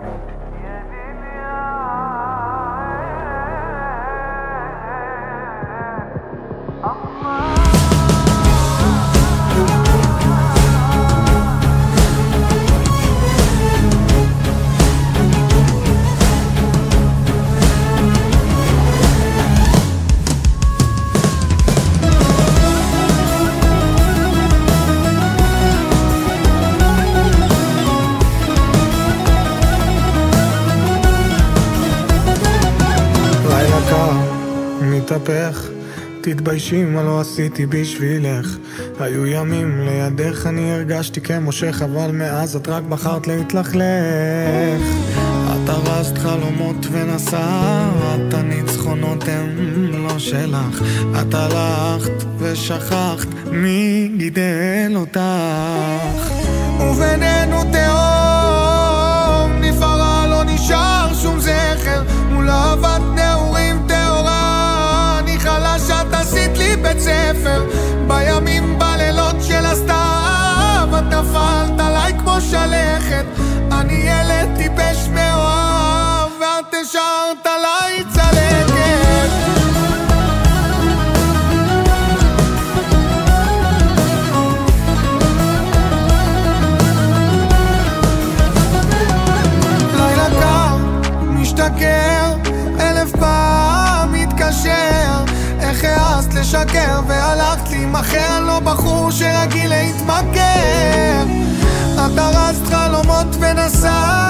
לילה מתהפך, תתביישי מה לא עשיתי בשבילך. היו ימים לידך אני הרגשתי כמושך, אבל מאז את רק בחרת להתלכלך. את הרסת חלומות ונסעת, הניצחונות הם לא שלך. את הלכת ושכחת מי גידל אותך. ובינינו תהום, שלכת אני ילד טיפש מאוהב ואת השארת עליי צלקת. לילה קר, משתכר, אלף פעם מתקשר. איך העזת לשקר והלכת להימכר? לא בחור שרגיל להתמכר. את הרסת חלומות ונסעת